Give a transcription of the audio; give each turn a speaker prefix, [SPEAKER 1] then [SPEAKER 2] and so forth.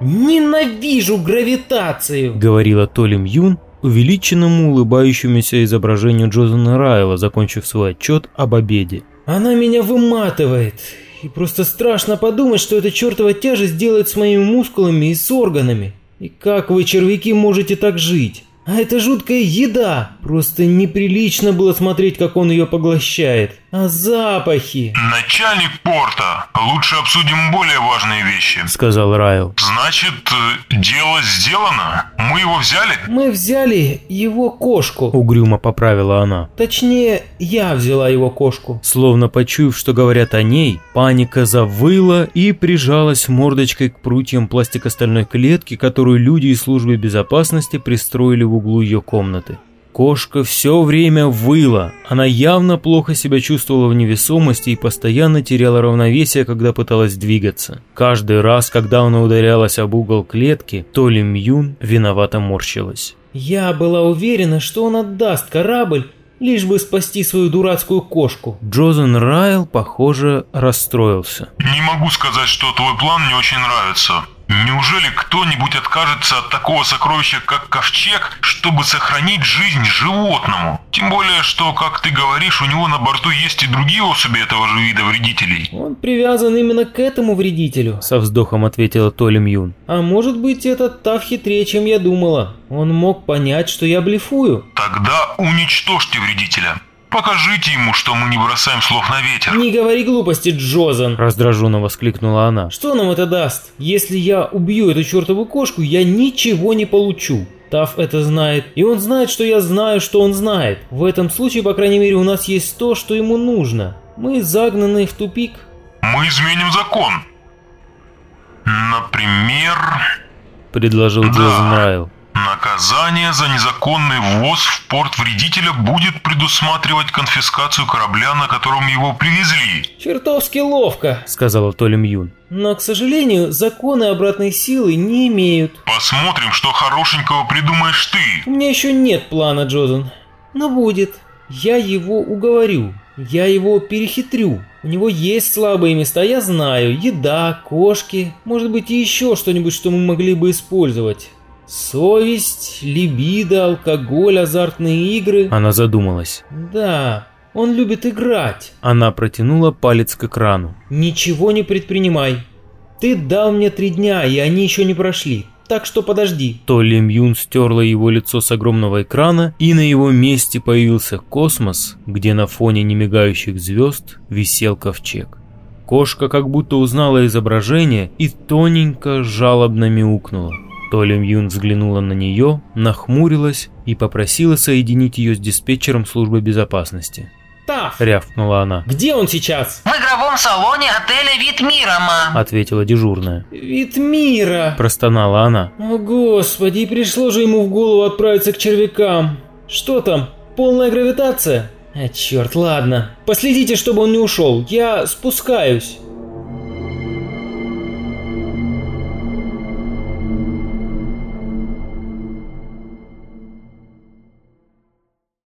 [SPEAKER 1] «Ненавижу гравитацию!»
[SPEAKER 2] — говорила Толим Юн, увеличенному улыбающемуся изображению Джозена Райла, закончив свой отчет об обеде.
[SPEAKER 1] «Она меня выматывает, и просто страшно подумать, что эта чертова тяжесть делает с моими мускулами и с органами. И как вы, червяки, можете так жить? А это жуткая еда. Просто неприлично было смотреть, как он ее поглощает. А запахи?
[SPEAKER 3] Начальник порта, лучше обсудим более важные вещи.
[SPEAKER 2] Сказал Райл.
[SPEAKER 3] Значит, э, дело сделано? Мы его взяли?
[SPEAKER 1] Мы взяли его кошку.
[SPEAKER 2] Угрюмо поправила она.
[SPEAKER 1] Точнее, я взяла его кошку.
[SPEAKER 2] Словно почуяв, что говорят о ней, паника завыла и прижалась мордочкой к прутьям пластикостальной клетки, которую люди из службы безопасности пристроили в углу ее комнаты. Кошка все время выла, она явно плохо себя чувствовала в невесомости и постоянно теряла равновесие, когда пыталась двигаться. Каждый раз, когда она ударялась об угол клетки, то Ли Мьюн виновато морщилась.
[SPEAKER 1] «Я была уверена, что он отдаст корабль, лишь бы спасти свою дурацкую кошку».
[SPEAKER 2] Джозен Райл, похоже, расстроился.
[SPEAKER 3] Не могу сказать, что твой план мне очень нравится. Неужели кто-нибудь откажется от такого сокровища, как ковчег, чтобы сохранить жизнь животному? Тем более, что, как ты говоришь, у него на борту есть и другие особи этого же вида вредителей.
[SPEAKER 1] Он привязан именно к этому вредителю.
[SPEAKER 2] Со вздохом ответила Толи Мьюн.
[SPEAKER 1] А может быть, этот Тав хитрее, чем я думала. Он мог понять, что я блефую.
[SPEAKER 3] Тогда уничтожьте вредителя. Покажите ему, что мы не бросаем слов на ветер.
[SPEAKER 1] Не говори глупости, Джозан.
[SPEAKER 2] Раздраженно воскликнула она.
[SPEAKER 1] Что нам это даст? Если я убью эту чертову кошку, я ничего не получу. Тав это знает, и он знает, что я знаю, что он знает. В этом случае, по крайней мере, у нас есть то, что ему нужно. Мы загнаны в тупик.
[SPEAKER 3] Мы изменим закон. Например...
[SPEAKER 2] Предложил
[SPEAKER 3] Да.
[SPEAKER 2] Джозен Райл.
[SPEAKER 3] Наказание за незаконный ввоз в порт вредителя будет предусматривать конфискацию корабля, на котором его привезли.
[SPEAKER 1] Чертовски ловко.
[SPEAKER 2] Сказала Толи Мьюн.
[SPEAKER 1] Но, к сожалению, законы обратной силы не имеют.
[SPEAKER 3] Посмотрим, что хорошенького придумаешь ты.
[SPEAKER 1] У меня еще нет плана, Джозан. Но будет. Я его уговорю. Я его перехитрю. У него есть слабые места, я знаю. Еда, кошки. Может быть и еще что-нибудь, что мы могли бы использовать. Совесть, либидо, алкоголь, азартные игры.
[SPEAKER 2] Она задумалась.
[SPEAKER 1] Да, он любит играть.
[SPEAKER 2] Она протянула палец к экрану.
[SPEAKER 1] Ничего не предпринимай. Ты дал мне три дня, и они еще не прошли. Так что подожди.
[SPEAKER 2] То Ли Мьюн стерла его лицо с огромного экрана, и на его месте появился космос, где на фоне немигающих звезд висел ковчег. Кошка как будто узнала изображение и тоненько жалобно мяукнула. То Ли Мьюн взглянула на нее, нахмурилась и попросила соединить ее с диспетчером службы безопасности.
[SPEAKER 1] Тав,
[SPEAKER 2] Рявкнула она,
[SPEAKER 1] где он сейчас?
[SPEAKER 4] В игровом салоне отеля «Вид мира», мам.
[SPEAKER 2] ответила дежурная.
[SPEAKER 1] Вид мира.
[SPEAKER 2] Простонала она.
[SPEAKER 1] О господи, и пришло же ему в голову отправиться к червякам. Что там, полная гравитация? А черт, ладно. Последите, чтобы он не ушел. Я спускаюсь.